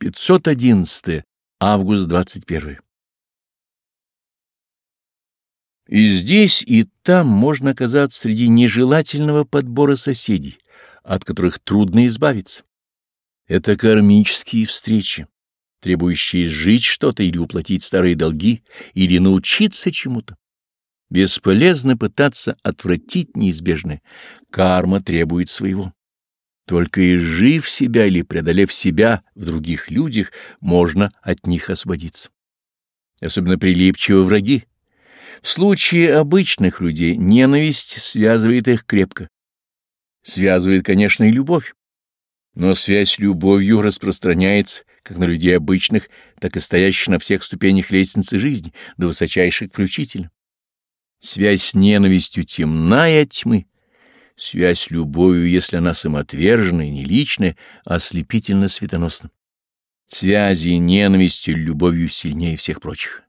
511 август 21 И здесь, и там можно оказаться среди нежелательного подбора соседей, от которых трудно избавиться. Это кармические встречи, требующие сжить что-то или уплатить старые долги, или научиться чему-то. Бесполезно пытаться отвратить неизбежное. Карма требует своего. Только изжив себя или преодолев себя в других людях, можно от них освободиться. Особенно прилипчивы враги. В случае обычных людей ненависть связывает их крепко. Связывает, конечно, и любовь. Но связь с любовью распространяется как на людей обычных, так и стоящих на всех ступенях лестницы жизни, до высочайших включительно. Связь с ненавистью темна и от тьмы. Связь любовью, если она самоотверженная и не личная, ослепительно светоносна. Связи ненавистью любовью сильнее всех прочих.